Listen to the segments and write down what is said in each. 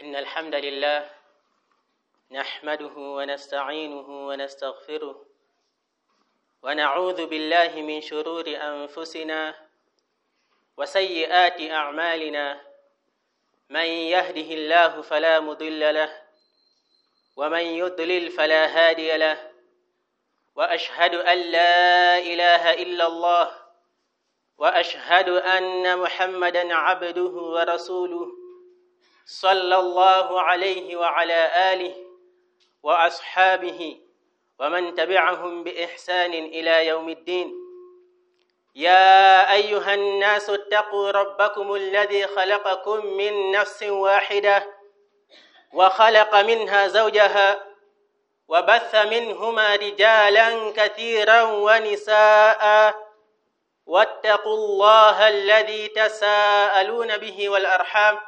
إن الحمد لله نحمده ونستعينه ونستغفره ونعوذ بالله من شرور أنفسنا وسيئات أعمالنا من يهده الله فلا مضل له ومن يضلل فلا هادي له وأشهد أن لا إله إلا الله وأشهد أن محمدا عبده ورسوله صلى الله عليه وعلى آله وأصحابه ومن تبعهم بإحسان إلى يوم الدين. يا أيها الناس اتقوا ربكم الذي خلقكم من نفس واحدة وخلق منها زوجها وبث منهما رجالا كثيرا ونساء واتقوا الله الذي تساءلون به والأرحام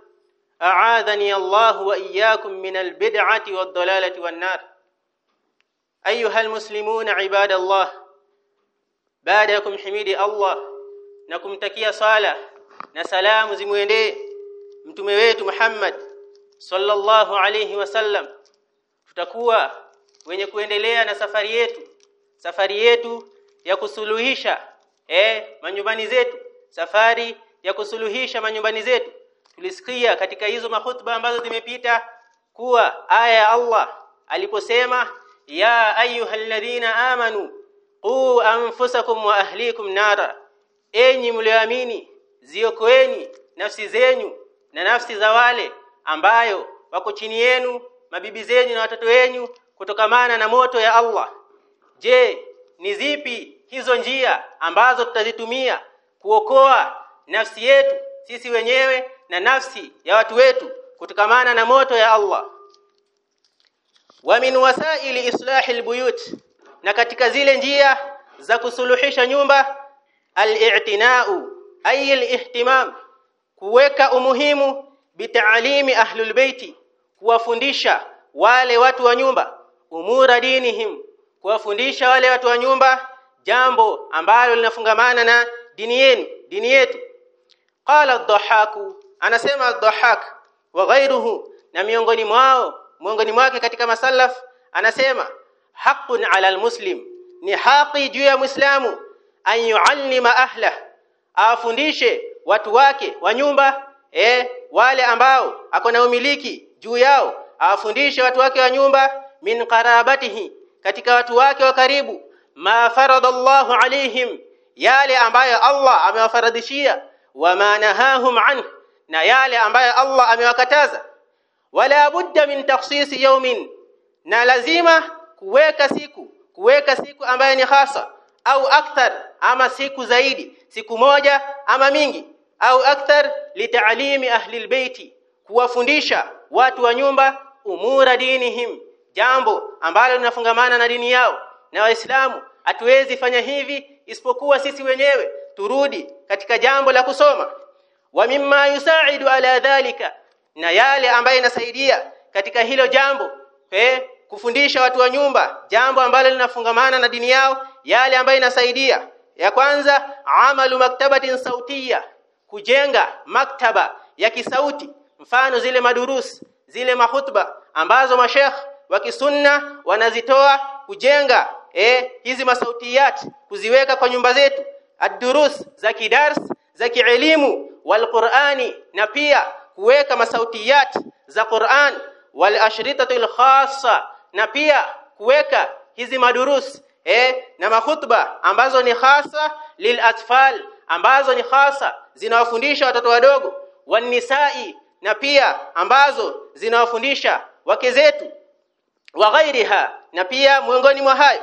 أعاذني الله وإياكم من البدعة والضلالة والنار أيها المسلمون عباد الله بعدكم حميد الله نكم تكيا صالح نسلام زمويندي mtume wetu Muhammad sallallahu alayhi wasallam tutakuwa wenye kuendelea na safari yetu safari yetu ya kusuluhisha eh manyumbani zetu safari ya kusuluhisha manyumbani zetu tulisikia katika hizo mahutba ambazo zimepita kuwa aya ya Allah aliposema ya ayyuhalladhina amanu qu anfusakum wa ahlikum nara. Enyi mlioamini ziokoeni nafsi zenyu na nafsi za wale ambayo wako chini yenu mabibi zenyu na watoto wenyu kutokamana na moto ya Allah. Je ni zipi hizo njia ambazo tutazitumia kuokoa nafsi yetu sisi wenyewe na nafsi ya watu wetu kutokamana na moto ya Allah. Wa min wasaili islahi albuyut na katika zile njia za kusuluhisha nyumba al-i'tina'u ay al-ihtimam kuweka umuhimu bitaalimi ahlul baiti kuwafundisha wale watu wa nyumba umura dinihim kuwafundisha wale watu wa nyumba jambo ambalo linafungamana na dini yenu dini yetu. Qala ad-dhahaku anasema ad-dhahak wa ghayruhu na miongoni mwao miongoni mwake katika masalaf anasema haqqun ala al-muslim ni haki juu ya muislamu an yuallima ahla afundishe watu wake wa nyumba eh wale ambao ako na umiliki juu yao afundishe watu wake wa nyumba min qarabatihi katika watu wake wa karibu ma faradallahu alaihim yale ambayo Allah amewafaradhishia wama nahahum an na yale ambayo Allah amewakataza. Wala budda min takhsisi yawmin na lazima kuweka siku kuweka siku ambayo ni hasa au akthar ama siku zaidi siku moja ama mingi au akthar litaalimi ahli albayti kuwafundisha watu wa nyumba umura dinihim jambo ambalo linafungamana na dini yao. Na waislamu hatuwezi fanya hivi isipokuwa sisi wenyewe turudi katika jambo la kusoma wa mimma yusaidu ala dhalika na yale ambaye inasaidia katika hilo jambo eh kufundisha watu wa nyumba jambo ambalo linafungamana na dini yao yale ambayo inasaidia. Ya kwanza amalu maktabatin sautia kujenga maktaba ya kisauti mfano zile madurus zile mahutba ambazo mashekh wa kisunna wanazitoa kujenga eh hizi masautiyat kuziweka kwa nyumba zetu. Ad-durus za kidars za kielimu wal Qur'ani na pia kuweka masautiyat za Qur'an wal ashritatul khassa na pia kuweka hizi madurus eh na mahutba ambazo ni hasa lil atfal ambazo ni hasa zinawafundisha watoto wadogo wanisai na pia ambazo zinawafundisha wake zetu wa ghairiha na pia miongoni mwa hayo.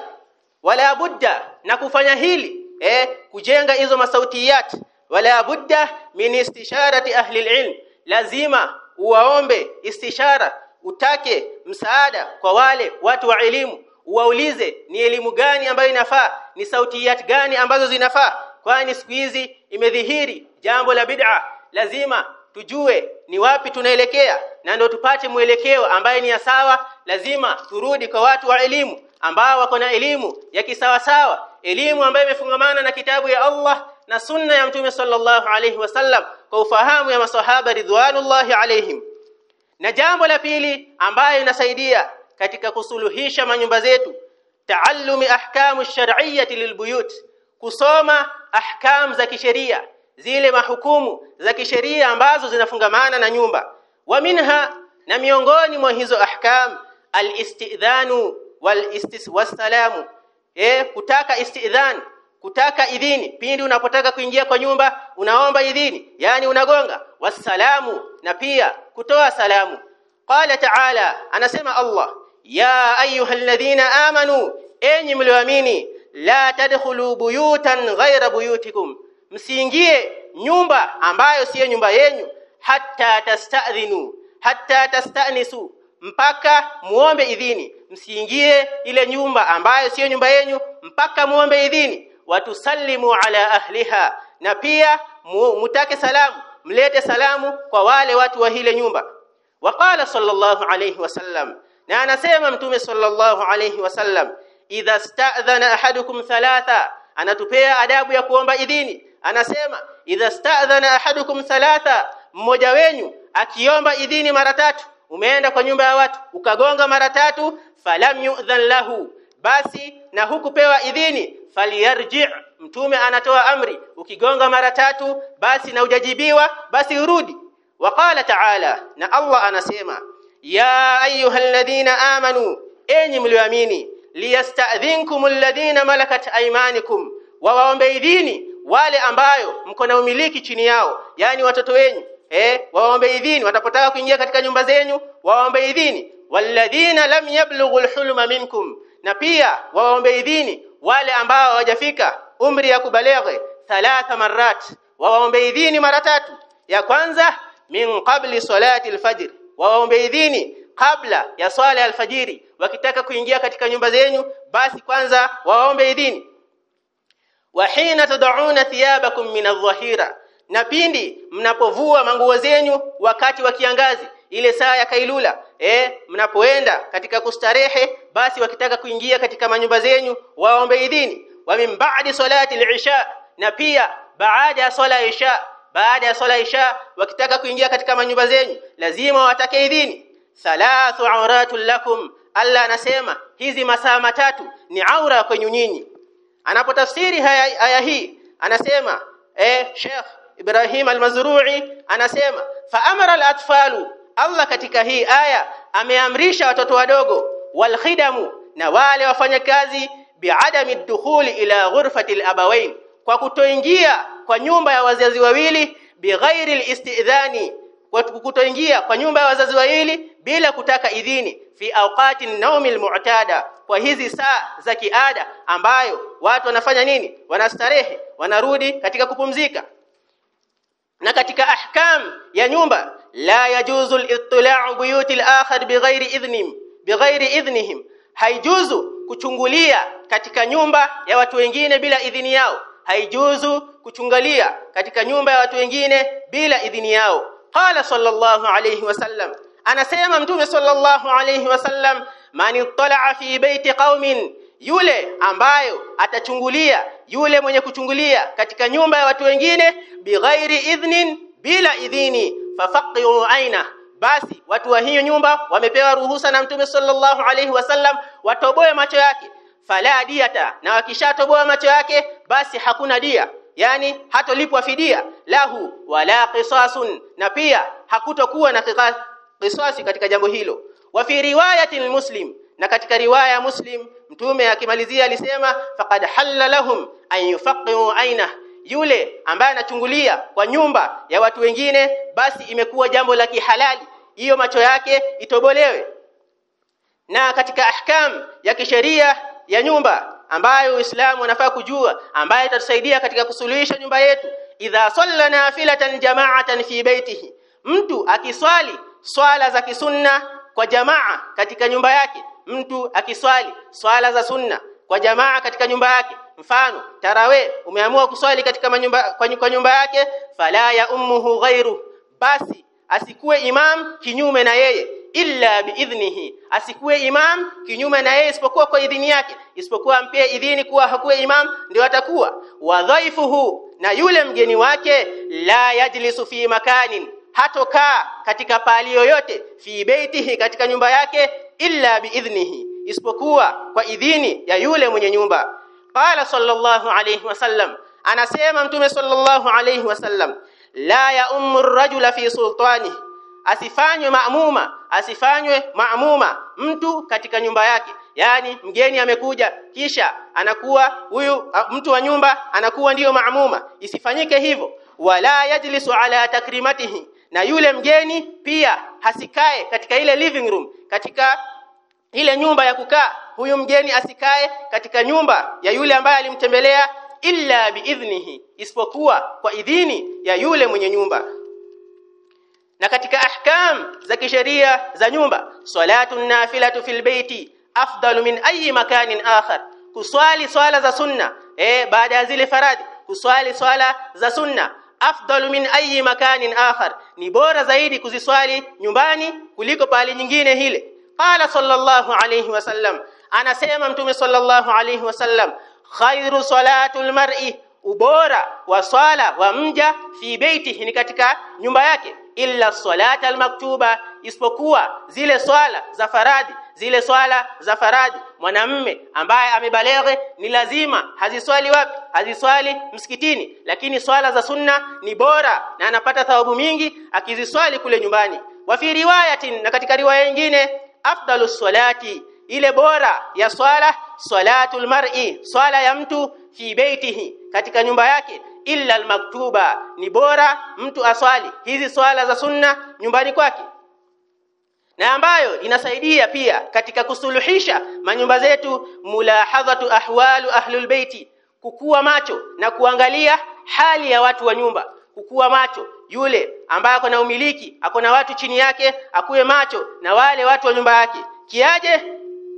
Wala budda na kufanya hili eh kujenga hizo masautiyat wala budda min istisharati ahli ilm lazima uwaombe istishara utake msaada kwa wale watu wa elimu. Uwaulize ni elimu gani ambayo inafaa? Ni sautiyat gani ambazo zinafaa? Kwani siku hizi imedhihiri jambo la bid'a. Lazima tujue ni wapi tunaelekea na ndio tupate mwelekeo ambaye ni sawa. Lazima turudi kwa watu wa elimu ambao wako na elimu ya kisawa sawa elimu ambayo imefungamana na kitabu ya Allah na sunna ya mtume sallallahu alayhi wasallam kwa ufahamu ya masahaba ridwanullahi alaihim na jambo la pili ambayo inasaidia katika kusuluhisha manyumba zetu taallumi ahkamu shar'iyyati lilbuyut kusoma ahkam za kisheria zile mahukumu za kisheria ambazo zinafungamana na nyumba. Wa minha na miongoni mwa hizo ahkam alistidhanu walisalamu eh kutaka istidhan kutaka idhini. Pindi unapotaka kuingia kwa nyumba unaomba idhini. Yani unagonga. Wasalamu na pia kutoa salamu. Qala ta'ala. Anasema Allah. Ya ayyuhalladhina amanu. Enyi mlioamini. La tadkhulu buyutan ghayra buyutikum. Msiingie nyumba ambayo siyo nyumba yenu. Hatta tastadhinu. Hatta tastanisu. Mpaka muombe idhini. Msiingie ile nyumba ambayo siyo nyumba yenu. Mpaka muombe idhini watusallimu ala ahliha. Na pia mutake salamu mlete salamu kwa wale watu wa ile nyumba. Waqala sallallahu alayhi wasallam na anasema mtume sallallahu alayhi wasallam idha sta'dhana ahadukum thalatha. Anatupea adabu ya kuomba idhini. Anasema idha sta'dhana ahadukum thalatha. Mmoja wenyu akiomba idhini mara tatu umeenda kwa nyumba ya watu ukagonga mara tatu falam yu'dhan lahu. Basi na hukupewa idhini falyarji mtume anatoa amri ukigonga mara tatu basi na ujajibiwa basi urudi. Waqala ta'ala na Allah anasema ya ayyuhalladhina amanu enyi mlioamini liyasta'dhinkum alladhina malakat aymanukum wa waombe idhini wale ambayo mko na umiliki chini yao yani watoto wenyu eh waombe idhini watapotaka kuingia katika nyumba zenyu waombe idhini walladhina lam yablughul hulma minkum na pia waombe idhini wale ambao hawajafika umri ya kubaleghe thalatha marat waombe idhini mara tatu. Ya kwanza min qabli salati alfajr waombe idhini kabla ya swala alfajiri. Wakitaka kuingia katika nyumba zenyu basi kwanza waombe idhini. Wa hina tad'una thiyabakum min adh-dhahira na pindi mnapovua manguo zenyu wakati wa kiangazi ile saa ya kailula eh mnapoenda katika kustarehe basi wakitaka kuingia katika manyumba zenyu waombe idhini. Wa min ba'di salati al-isha na pia baada ya swala isha baada ya swala isha wakitaka kuingia katika manyumba zenyu lazima watake idhini. Thalathu awratul lakum Allah anasema hizi masaa matatu ni aura kwenye nyinyi. Anapotafsiri haya, haya hii anasema eh Sheikh Ibrahim al-Mazrui anasema fa amara al-atfalu Allah katika hii aya ameamrisha watoto wadogo walkhidamu na wale wafanyakazi biadami dukhuli ila ghurfati al-abawain kwa kutoingia kwa nyumba ya wazazi wawili bighairi al-istidhani kwa kutoingia kwa nyumba ya wazazi wawili bila kutaka idhini fi awqati an-nawmi al-mu'tada kwa hizi saa za kiada ambayo watu wanafanya nini? Wanastarehe wanarudi katika kupumzika. Na katika ahkam ya nyumba la yajuzu al-ittila'u buyuti al-akhar bighairi idhnim bighairi idhnihim haijuzu kuchungulia katika nyumba ya watu wengine bila idhini yao. haijuzu kuchungalia katika nyumba ya watu wengine bila idhini yao. qala sallallahu alayhi wasallam anasema mtume sallallahu alayhi wasallam man ittala'a fi baiti qaumin yule ambayo atachungulia yule mwenye kuchungulia katika nyumba ya watu wengine bighairi idhnin bila idhini fafaqiru aina. Basi watu wa hiyo nyumba wamepewa ruhusa na mtume sallallahu alayhi wasallam watoboe macho yake. Fala diyata. Na wakishatoboa macho yake basi hakuna dia. Yani hatolipwa fidia. Lahu wala qisasun. Na pia hakutokuwa na kisasi katika jambo hilo. Wa fi riwayatil muslim na katika riwaya ya muslim mtume akimalizia alisema faqad halla lahum an yufaqiu aina yule ambaye anachungulia kwa nyumba ya watu wengine basi imekuwa jambo la kihalali. Hiyo macho yake itobolewe. Na katika ahkam ya kisheria ya nyumba ambayo Uislamu unafaa kujua ambayo itatusaidia katika kusuluhisha nyumba yetu idha salla nafilatan jama'atan fi baitihi mtu akiswali swala za kisunna kwa jamaa katika nyumba yake. Mtu akiswali swala za sunna kwa jamaa katika nyumba yake mfano tarawe umeamua kuswali katika manyumba, kwa, kwa nyumba yake fala ya ummuhu ghairu basi asikuwe imam kinyume na yeye illa biidhnihi asikuwe imam kinyume na yeye isipokuwa kwa idhini yake. Isipokuwa ampie idhini kuwa hakuwe imam ndio atakuwa. Wa dhaifuhu na yule mgeni wake la yajlisu fi makanin. Hatokaa katika pali yoyote fi baitihi katika nyumba yake illa biidhnihi isipokuwa kwa idhini ya yule mwenye nyumba qala sallallahu alayhi wasallam anasema mtume sallallahu alayhi wasallam la ya ummu rajula fi sultani. Asifanywe maamuma asifanywe maamuma mtu katika nyumba yake. Yani mgeni amekuja kisha anakuwa huyu mtu wa nyumba anakuwa ndiyo maamuma isifanyike hivyo. Wala yajlisu ala takrimatihi. Na yule mgeni pia hasikae katika ile living room katika ile nyumba ya kukaa huyu mgeni asikae katika nyumba ya yule ambaye alimtembelea illa biidhnihi isipokuwa kwa idhini ya yule mwenye nyumba. Na katika ahkam za kisheria za nyumba salatu nafilatu fil baiti afdalu min ayi makanin akhar. Kuswali swala za sunna eh baada ya zile faradhi kuswali swala za sunna afdalu min ayi makanin akhar. Ni bora zaidi kuziswali nyumbani kuliko pale nyingine hile qala sallallahu alayhi wasallam anasema mtume sallallahu alayhi wasallam khairu salatul mar'i ubora wa swala wa mja fi baitihi ni katika nyumba yake. Illa salata almaktuba isipokuwa zile swala za faradhi zile swala za faradhi. Mwanamme ambaye amebaleghe ni lazima haziswali wapi? Haziswali msikitini. Lakini swala za sunna ni bora na anapata thawabu mingi akiziswali kule nyumbani. Wa fi riwayatin na katika riwaya nyingine afdalus salati ile bora ya swala salatul mar'i swala ya mtu fi baitihi katika nyumba yake illa almaktuba ni bora mtu aswali hizi swala za sunna nyumbani kwake. Na ambayo inasaidia pia katika kusuluhisha manyumba zetu mulahadhatu ahwalu ahlul baiti kukuwa macho na kuangalia hali ya watu wa nyumba kukua macho yule ambaye ako na umiliki ako na watu chini yake akuwe macho na wale watu wa nyumba yake. Kiaje?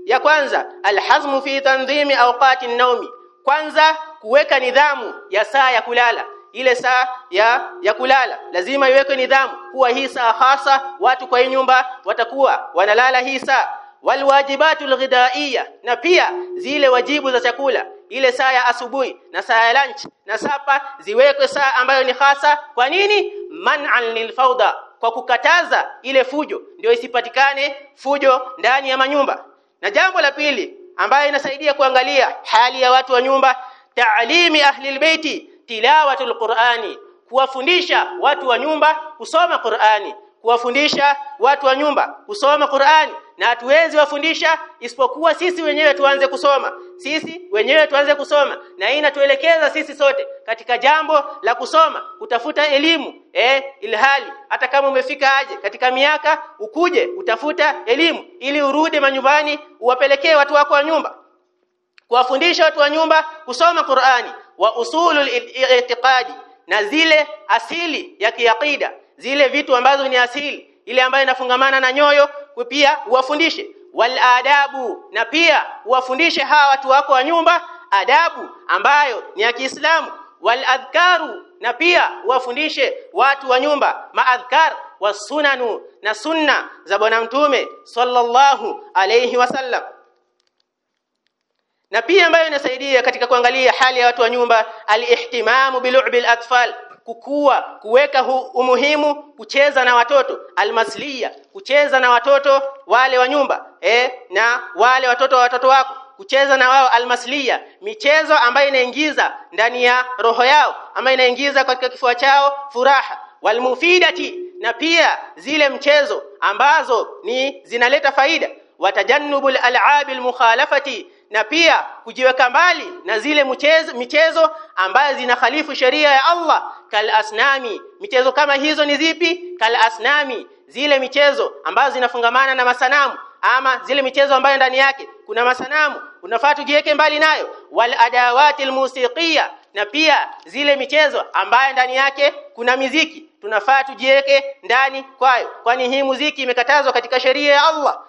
Ya kwanza alhazmu fi tanzimi awqati naumi kwanza kuweka nidhamu ya saa ya kulala. Ile saa ya ya kulala lazima iwekwe nidhamu. Kuwa hii saa hasa watu kwa hii nyumba watakuwa wanalala hii saa. Walwajibatu lghidaiya na pia zile wajibu za chakula ile saa ya asubuhi na saa ya lunch na sapa ziwekwe saa ambayo ni hasa. Kwa nini? Man'an lilfauda kwa kukataza ile fujo. Ndio isipatikane fujo ndani ya manyumba. Na jambo la pili ambayo inasaidia kuangalia hali ya watu wa nyumba ta'limi ahli albayti tilawatul qur'ani. Kuwafundisha watu wa nyumba kusoma Qur'ani. Kuwafundisha watu wa nyumba kusoma Qur'ani na hatuwezi wafundisha isipokuwa sisi wenyewe tuanze kusoma. Sisi wenyewe tuanze kusoma. Na hii inatuelekeza sisi sote katika jambo la kusoma kutafuta elimu eh ilhali hata kama umefika aje katika miaka ukuje utafuta elimu ili urudi manyumbani uwapelekee watu wako wa nyumba. Kuwafundisha watu wa nyumba kusoma Qur'ani wa usulul i'tiqadi na zile asili ya kiakida zile vitu ambazo ni asili ile ambayo inafungamana na nyoyo pia uwafundishe. Wal adabu na pia uwafundishe hawa watu wako wa nyumba adabu ambayo ni ya Kiislamu. Wal adhkaru na pia uwafundishe watu wa nyumba. Maadhkar wasunanu na sunna za bwana mtume sallallahu alayhi wasallam na pia ambayo inasaidia katika kuangalia hali ya watu wa nyumba alihtimamu bilu'bil atfal kukua kuweka umuhimu kucheza na watoto almaslia kucheza na watoto wale wa nyumba eh na wale watoto wa watoto wako kucheza na wao almasliya michezo ambayo inaingiza ndani ya roho yao ambayo inaingiza katika kifua chao furaha walmufidati na pia zile mchezo ambazo ni zinaleta faida watajannubul al'abil mukhalafati na pia kujiweka mbali na zile mchezo michezo ambayo zinakhalifu sheria ya Allah. Kal asnami michezo kama hizo ni zipi? Kal asnami zile michezo ambazo zinafungamana na masanamu ama zile michezo ambayo ndani yake kuna masanamu unafaa tujiweke mbali nayo. Wal adawati almusiqiyya na pia zile michezo ambayo ndani yake kuna miziki tunafaa tujiweke ndani kwayo kwani hii muziki imekatazwa katika sheria ya Allah.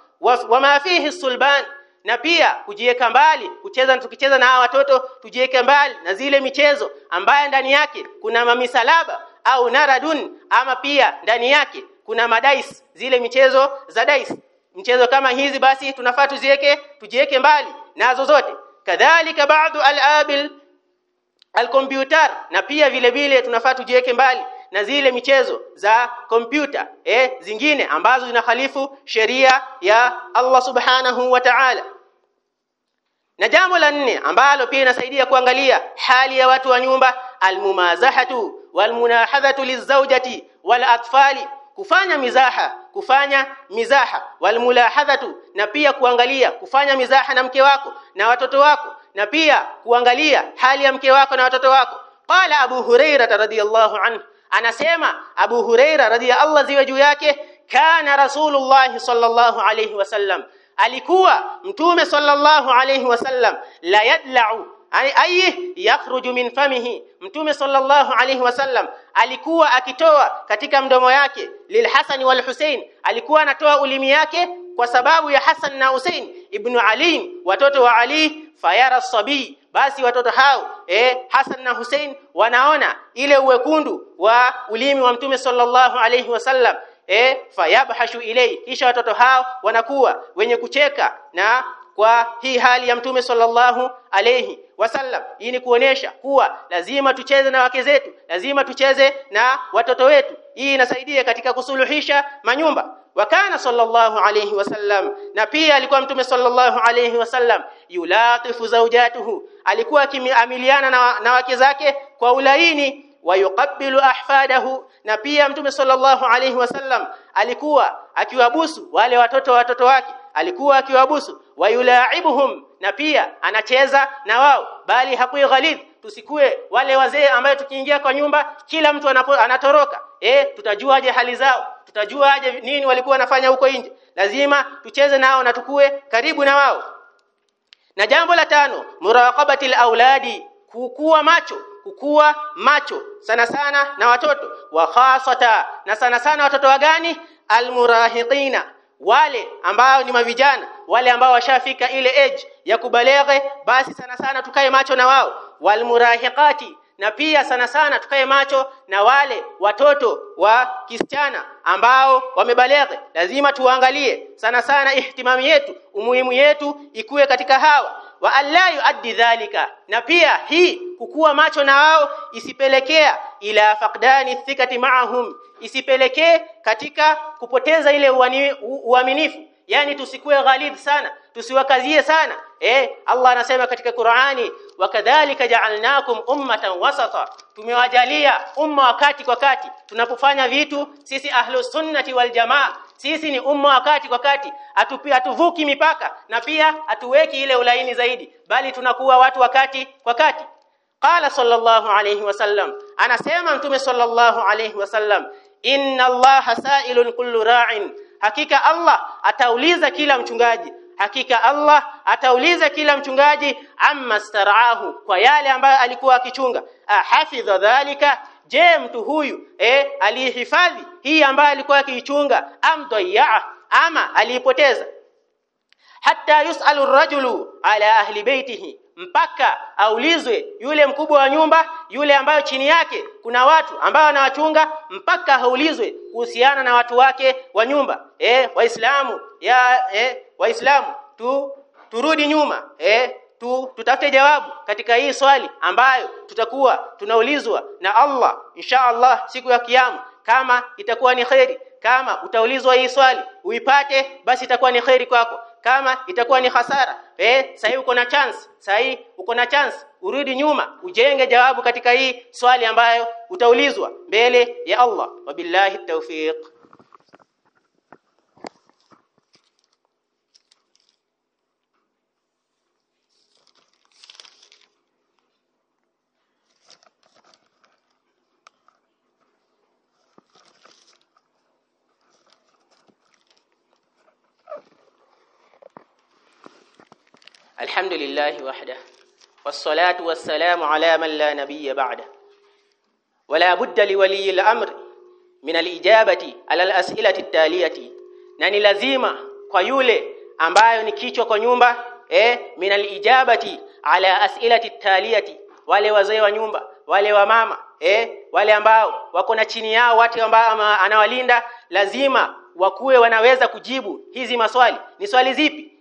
Wama fihi sulban na pia kujiweka mbali kucheza tukicheza na hawa watoto tujiweke mbali na zile michezo ambayo ndani yake kuna mamisalaba au naradun ama pia ndani yake kuna madais zile michezo za dais. Mchezo kama hizi basi tunafaa tuziweke tujiweke mbali nazo zote. Kadhalika baadhi na pia vile vile tunafaa tujiweke mbali na zile michezo za kompyuta eh zingine ambazo zinakhalifu sheria ya Allah subhanahu wa ta'ala na jambo la nne ambalo pia inasaidia kuangalia hali ya watu wa nyumba almumazahatu walmunahadhatu lizawjati walatfali kufanya mizaha kufanya mizaha walmulahadhatu na pia kuangalia kufanya mizaha na mke wako na watoto wako na pia kuangalia hali ya mke wako na watoto wako. Qala abu huraira radhiyallahu anhu anasema abu hurairah radhiyallahu ziwe juu yake kana rasulullah sallallahu alayhi wasallam alikuwa mtume sallallahu alayhi wasallam la yadla'u ayi yakhruju min famihi. Mtume sallallahu alayhi wasallam alikuwa akitoa katika mdomo yake lilhasani wal Hussein alikuwa anatoa ulimi yake kwa sababu ya Hasan na Hussein ibn Ali watoto wa Ali fayara sabi basi watoto hao eh Hasan na Hussein wanaona ile uwekundu wa ulimi wa mtume sallallahu alayhi wasallam eh fayabhashu ilay. Kisha watoto hao wanakuwa wenye kucheka na kwa hii hali ya mtume sallallahu alayhi wasallam. Hii ni kuonesha kuwa lazima tucheze na wake zetu lazima tucheze na watoto wetu. Hii inasaidia katika kusuluhisha manyumba. Wakana sallallahu alayhi wasallam na pia alikuwa mtume sallallahu alayhi wasallam yulatifu zaujatuhu alikuwa akimiliana na, na wake zake kwa ulaini wayuqabbilu ahfadahu. Na pia mtume sallallahu alayhi wasallam alikuwa akiwabusu wale watoto watoto wake alikuwa akiwabusu wayulaibuhum na pia anacheza na wao bali hakui ghalid tusikue wale wazee ambayo tukiingia kwa nyumba kila mtu anapo, anatoroka. Eh tutajuaje hali zao? Tutajuaje nini walikuwa wanafanya huko nje? Lazima tucheze nao na tukue karibu na wao. Na jambo la tano muraqabati auladi kukuwa macho kukua macho sana sana na watoto. Wa khasata na sana sana watoto wa gani? Almurahiqina wale ambao ni mavijana wale ambao washafika ile age ya kubalere basi sana sana tukae macho na wao. Walmurahiqati na pia sana sana tukae macho na wale watoto wa kisichana ambao wamebalere lazima tuangalie sana sana ihtimami yetu umuhimu yetu ikuwe katika hawa wa alla yuaddi dhalika. Na pia hii kukua macho na wao isipelekea ila faqdani thikati ma'ahum isipelekee katika kupoteza ile uaminifu. Yani tusikue ghalid sana tusiwakazie sana. Eh Allah anasema katika Qur'ani wakadhalika ja'alnakum ummatan wasata. Tumewajalia umma wakati kwa kati. Tunapofanya vitu sisi ahlus sunnati wal jamaa sisi ni umma wakati kwa kati. Atupi atuvuki mipaka na pia atuweki ile ulaini zaidi bali tunakuwa watu wakati kwa kati. Qala sallallahu alayhi wasallam anasema mtume sallallahu alayhi wasallam inna allaha sa'ilun kullu ra'in. Hakika Allah atauliza kila mchungaji. Hakika Allah atauliza kila mchungaji amma starahu kwa yale ambayo alikuwa akichunga. Ahafidha dhalika je mtu huyu eh alihifadhi hii ambayo alikuwa akiichunga amdayya ama aliipoteza? Hatta yusalu rajulu ala ahli baitihi mpaka aulizwe yule mkubwa wa nyumba yule ambayo chini yake kuna watu ambao wanawachunga mpaka aulizwe kuhusiana na watu wake wa nyumba. Eh waislamu ya eh waislamu tu turudi nyuma. Eh tu tutafute jawabu katika hii swali ambayo tutakuwa tunaulizwa na Allah insha Allah siku ya kiyama. Kama itakuwa ni khairi kama utaulizwa hii swali uipate basi itakuwa ni khairi kwako. Kama itakuwa ni hasara eh sahi uko na chance sahi uko na chance urudi nyuma ujenge jawabu katika hii swali ambayo utaulizwa mbele ya Allah. Wabillahi tawfiq الحمد لله وحده والصلاة والسلام على من لا نبي بعده ولا بد لولي الأمر من الإجابة على الأسئلة التالية na ni lazima kwa yule ambayo ni kichwa kwa nyumba eh min alijabati ala as'ilati taliyati wale wazee wa nyumba wale wa mama eh wale ambao wako na chini yao watu ambao anawalinda lazima wakuwe wanaweza kujibu hizi maswali ni swali zipi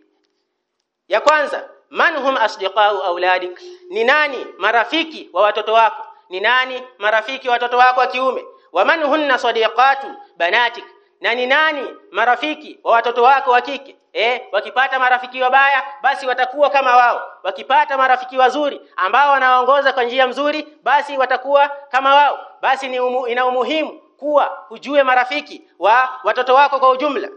ya kwanza man hum asdiqau auladik ni nani marafiki wa watoto wako? Ni nani marafiki wa watoto wako wa kiume? Wa man hunna sadiqatu banatik? Na ni nani marafiki wa watoto wako wa kike? Eh wakipata marafiki wabaya basi watakuwa kama wao. Wakipata marafiki wazuri ambao wanaongoza kwa njia mzuri basi watakuwa kama wao. Basi ni umu, ina umuhimu kuwa hujue marafiki wa watoto wako kwa ujumla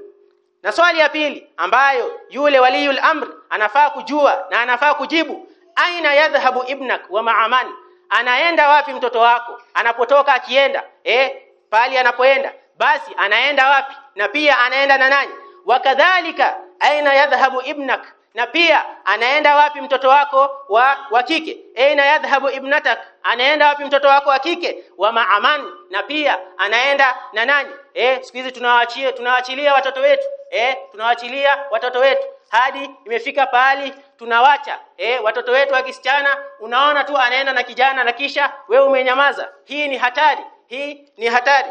na swali ya pili ambayo yule waliyul amr anafaa kujua na anafaa kujibu aina yadhhabu ibnak wa ma'aman anaenda wapi mtoto wako? Anapotoka akienda eh pali anapoenda basi anaenda wapi? Na pia anaenda na nani? Wakadhalika aina yadhhabu ibnak? Na pia anaenda wapi mtoto wako wa wa kike? Aina yadhhabu ibnatak? Anaenda wapi mtoto wako wa kike? Wa ma'aman na pia anaenda na nani? Eh siku hizi tunawaachia tunawaachilia watoto wetu eh tunawaachilia watoto wetu. Hadi imefika pahali tunawacha. Eh watoto wetu wakisichana unaona tu anaenda na kijana na kisha we umenyamaza. Hii ni hatari. Hii ni hatari.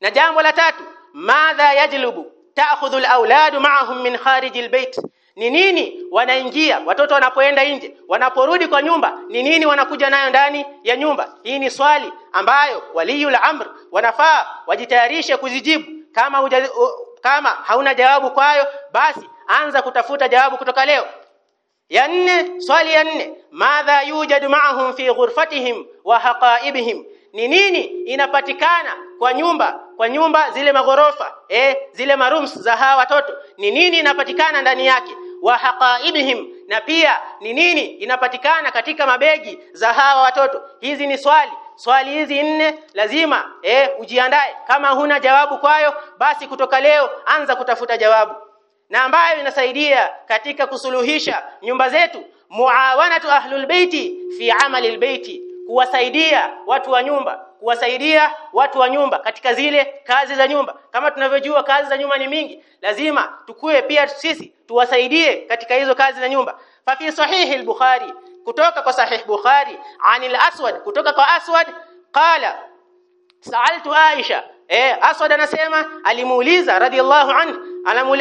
Na jambo la tatu madha yajlubu ta'khudhu al-auladu ma'ahum min kharij al-bayt ni nini wanaingia? Watoto wanapoenda nje wanaporudi kwa nyumba ni nini wanakuja nayo ndani ya nyumba? Hii ni swali ambayo waliyul amr wanafaa wajitayarishe kuzijibu. Kama kama hauna jawabu kwayo basi anza kutafuta jawabu kutoka leo. Ya nne swali ya nne. Madha yujadu ma'ahum fi ghurfatihim wa haqaibihim? Ni nini inapatikana kwa nyumba kwa nyumba zile magorofa eh zile marooms za hawa watoto? Ni nini inapatikana ndani yake? Wa haqaibihim? Na pia ni nini inapatikana katika mabegi za hawa watoto? Hizi ni swali swali hizi nne lazima eh ujiandae. Kama huna jawabu kwayo basi kutoka leo anza kutafuta jawabu. Na ambayo inasaidia katika kusuluhisha nyumba zetu muawanatu ahlul baiti fi amali albayti kuwasaidia watu wa nyumba kuwasaidia watu wa nyumba katika zile kazi za nyumba. Kama tunavyojua kazi za nyumba ni mingi. Lazima tukue pia sisi tuwasaidie katika hizo kazi za nyumba. Fa fi sahihi al-bukhari kutoka kwa sahih bukhari anil aswad kutoka kwa aswad qala sa'altu aisha eh aswad anasema alimuuliza radiyallahu anhu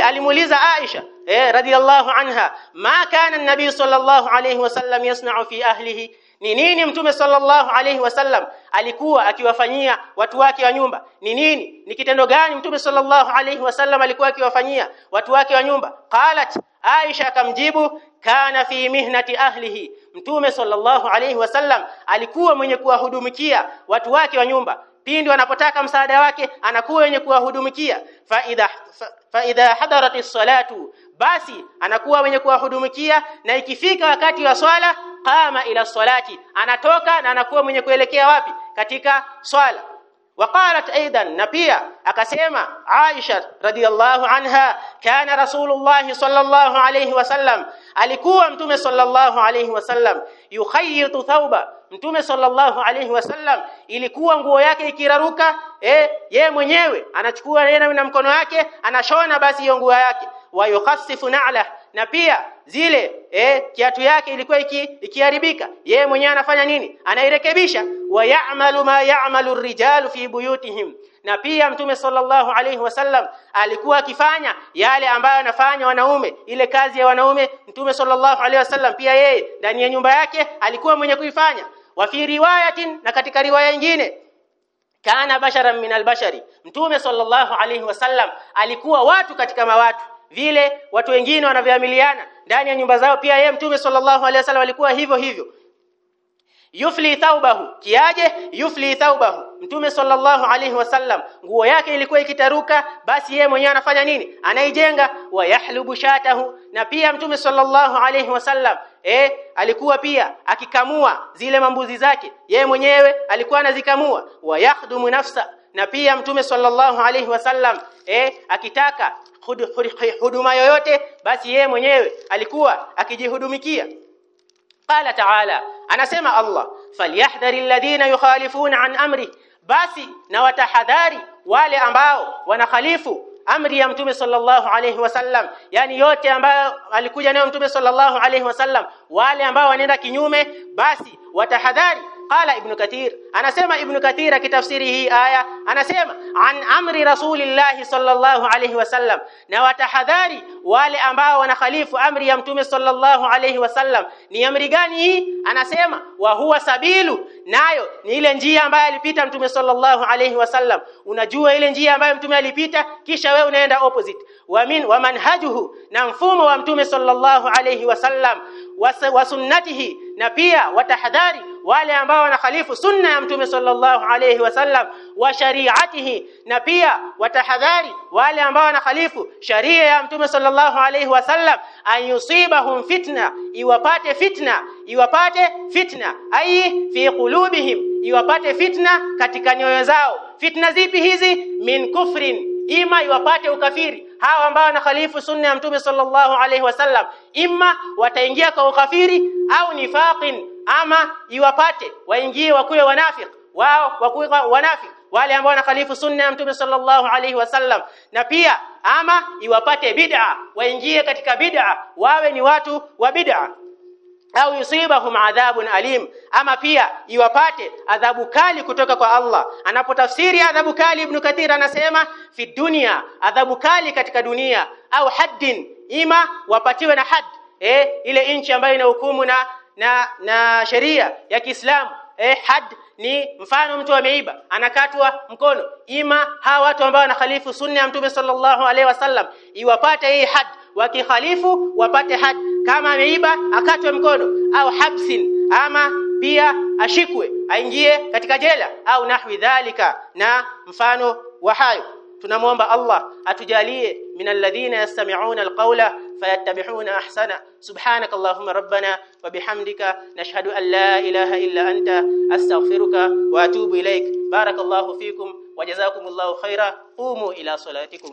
alimuuliza aisha eh radiyallahu anha ma kana an-nabi sallallahu alayhi wasallam yasna'u fi ahlihi? Ni nini mtume sallallahu alayhi wasallam alikuwa akiwafanyia watu wake wa nyumba? Ni nini? Ni kitendo gani mtume sallallahu alayhi wasallam alikuwa akiwafanyia watu wake wa nyumba? Qalat aisha akamjibu kana fi mihnati ahlihi mtume sallallahu alayhi wasallam alikuwa mwenye kuwahudumikia watu wake wa nyumba. Pindi wanapotaka msaada wake anakuwa mwenye kuwahudumikia. Fa idha fa idha salatu basi anakuwa mwenye kuwahudumikia na ikifika wakati wa swala qama ila salati anatoka na anakuwa mwenye kuelekea wapi? Katika swala وقالت ايضا نبيا akasema Aisha radhiallahu anha kana rasulullah sallallahu alayhi wasallam alikuwa mtume sallallahu alayhi wasallam yukhayyitu thawba mtume sallallahu alayhi wasallam ilikuwa nguo yake ikiraruka eh ye mwenyewe anachukua yeye na mkono wake anashona basi hiyo nguo yake wa yukhassifu na'la na pia zile eh kiatu yake ilikuwa iki, ikiharibika yeye mwenyewe anafanya nini? Anairekebisha. Wa ya'malu ma ya'malu ar-rijalu fi buyutihim. Na pia mtume sallallahu alayhi wasallam alikuwa akifanya yale ambayo anafanya wanaume ile kazi ya wanaume. Mtume sallallahu alayhi wasallam pia yeye ndani ya nyumba yake alikuwa mwenye kuifanya. Wa fi riwayatin na katika riwaya nyingine kana basharan min albashari. Mtume sallallahu alayhi wasallam alikuwa watu katika mawatu vile watu wengine wanavyoamiliana. Ndani ya nyumba zao pia yeye mtume sallallahu alaihi wasallam alikuwa hivyo hivyo. Yufli thawbahu kiaje? Yufli thawbahu mtume sallallahu alaihi wasallam nguo yake ilikuwa ikitaruka basi yeye mwenyewe anafanya nini? Anaijenga. Wa yahlubu shatahu. Na pia mtume sallallahu alaihi wasallam eh alikuwa pia akikamua zile mambuzi zake. Yeye mwenyewe alikuwa anazikamua. Wa yakhdumu nafsa na pia mtume sallallahu alaihi wasallam eh akitaka hud, hud, huduma yoyote basi yeye mwenyewe alikuwa akijihudumikia. Qala ta'ala anasema Allah falyahdhari alladhina yukhalifuna an amri basi na watahadhari wale ambao wanakhalifu amri ya mtume sallallahu alaihi wasallam yani yote ambayo alikuja nayo mtume sallallahu alaihi wasallam wale ambao wanaenda kinyume basi watahadhari qala ibn kathir. Anasema ibn kathir akitafsiri hii aya anasema an amri rasulillahi sallallahu alayhi wasallam na watahadhari wale ambao wanakhalifu amri ya mtume sallallahu alayhi wasallam ni amri gani hii? Anasema wa huwa sabilu. Nayo ni ile njia ambayo alipita mtume sallallahu alayhi wasallam unajua ile njia ambayo mtume alipita kisha wewe unaenda opposite. Wa min wa manhajuhu na mfumo wa mtume sallallahu alayhi wasallam wa sunnatihi na pia watahadhari wale ambao wanakhalifu sunna ya mtume sallallahu alayhi wasallam wa shari'atihi na pia watahadhari wale ambao wanakhalifu sharia ya mtume sallallahu alayhi wasallam ayusibahum fitna iwapate fitna iwapate fitna ai fi qulubihim iwapate fitna katika nyoyo zao. Fitna zipi hizi? Min kufrin ima iwapate ukafiri. Hawa ambao wanakhalifu sunna ya mtume sallallahu alayhi wasallam imma wataingia kwa ukafiri au nifaqin ama iwapate waingie wakuwe wanafik wao wakuwe wanafik wale ambao wanakhalifu sunna ya mtume sallallahu alayhi wasallam. Na pia ama iwapate bid'a. Waingie katika bid'a. Wawe ni watu wa bid'a. Au yusibahum adhabun alim. Ama pia iwapate adhabu kali kutoka kwa Allah. Anapotafsiri adhabu kali ibn Kathir anasema fi dunya adhabu kali katika dunia. Au haddin ima wapatiwe na had eh ile nchi ambayo inahukumu na na na sheria ya Kiislamu eh had ni mfano mtu ameiba anakatwa mkono. Ima hawa watu ambao wanakhalifu sunna ya mtume sallallahu alaihi wasallam iwapate hii had. Wakikhalifu wapate had. Kama ameiba akatwe mkono au habsin ama pia ashikwe aingie katika jela au nahwi dhalika na mfano wa hayo. Tunamwomba Allah atujalie minalladhina yastami'una alqawla فيتبعون احسنه سبحانك اللهم ربنا وبحمدك نشهد أن لا إله إلا أنت. أستغفرك وأتوب إليك. بارك الله فيكم وجزاكم الله خيرا. قوموا إلى صلاتكم.